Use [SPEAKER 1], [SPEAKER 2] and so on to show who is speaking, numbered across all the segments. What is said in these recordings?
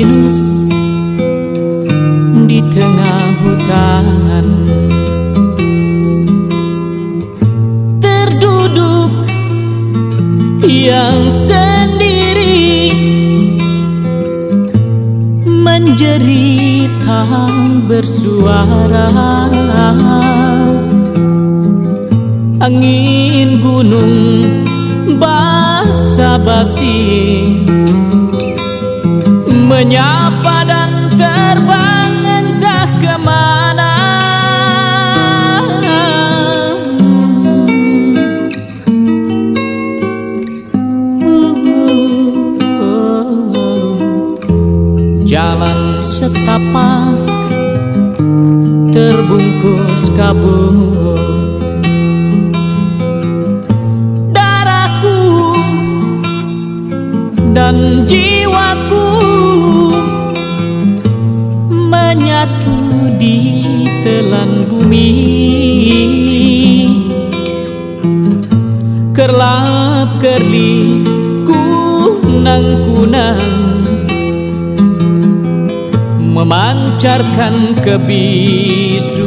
[SPEAKER 1] pinus di tengah hutan. Terduduk yang sendiri Menjerita bersuara. Angin gunung basah-basi Menyapa dan terbang entah ke mana. Jalan setapak terbungkus kabut. Darahku dan jiwaku Menyatu di telan bumi. Kerlap kerli kunang kunang memancarkan kebisuan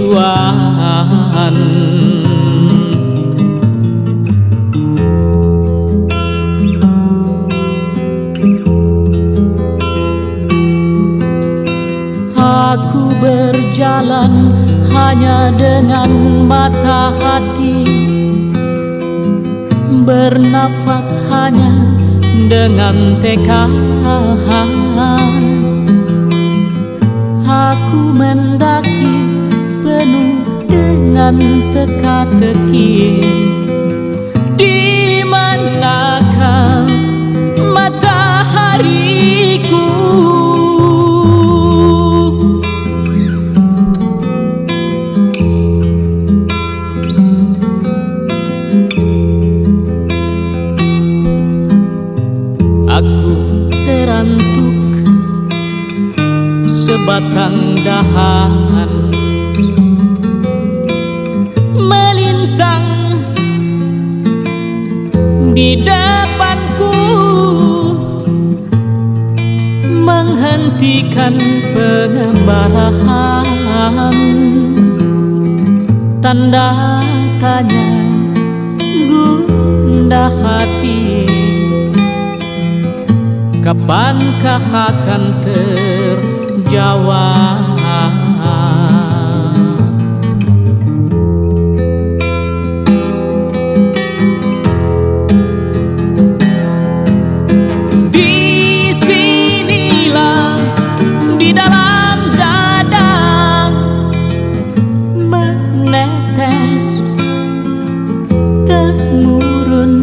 [SPEAKER 1] Aku berjalan hanya dengan mata hati. Bernafas hanya dengan tekad Aku mendaki penuh dengan teka-teki sebatang dahan. Melintang di depanku menghentikan pengembarahan. Tanda tanya gundah hati kapankah akan terjawab Di sinilah di dalam dada menetes temurun.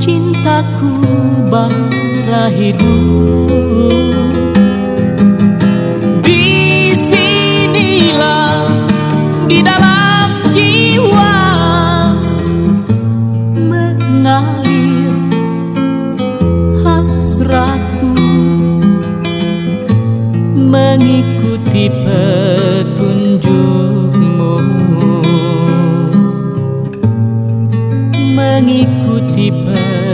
[SPEAKER 1] Cintaku bara hidup di dalam jiwa mengalir hasratku mengikuti petunjukmu mengikuti petunjukmu